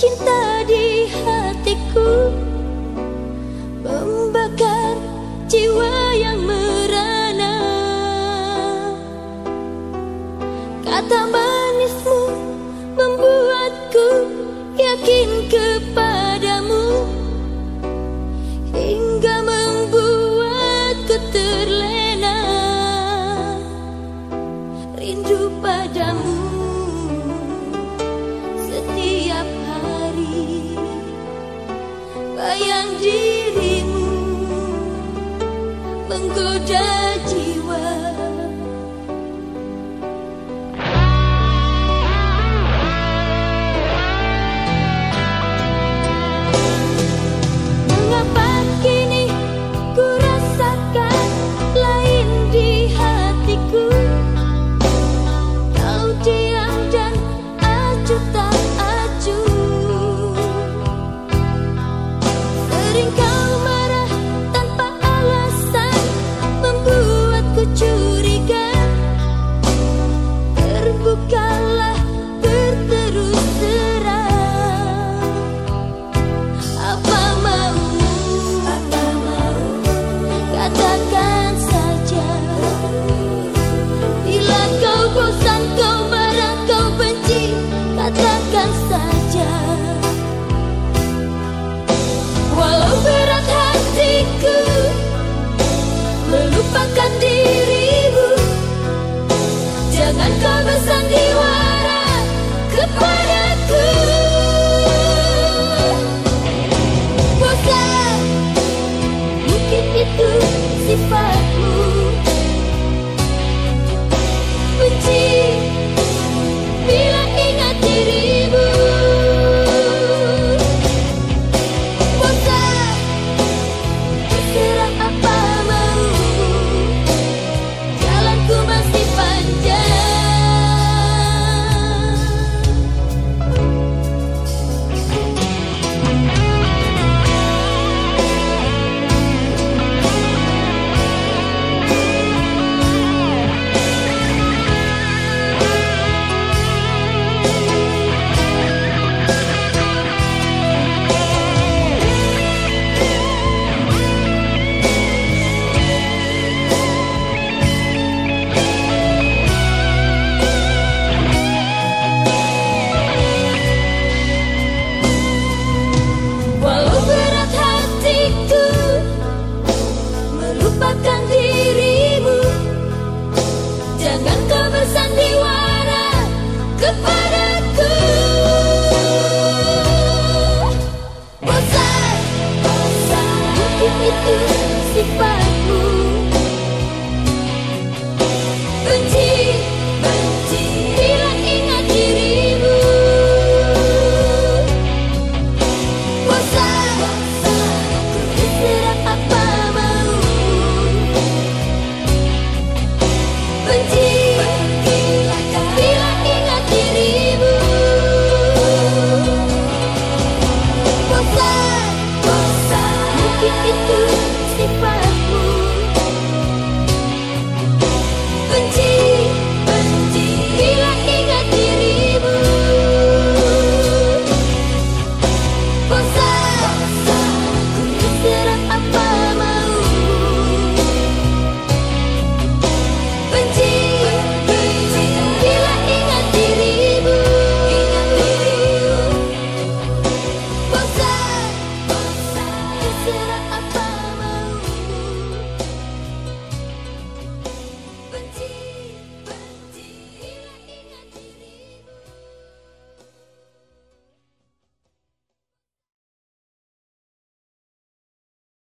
cinta di hatiku membakar jiwa yang merana. Kata manismu membuatku yakin kepada bayang dirimu menggoda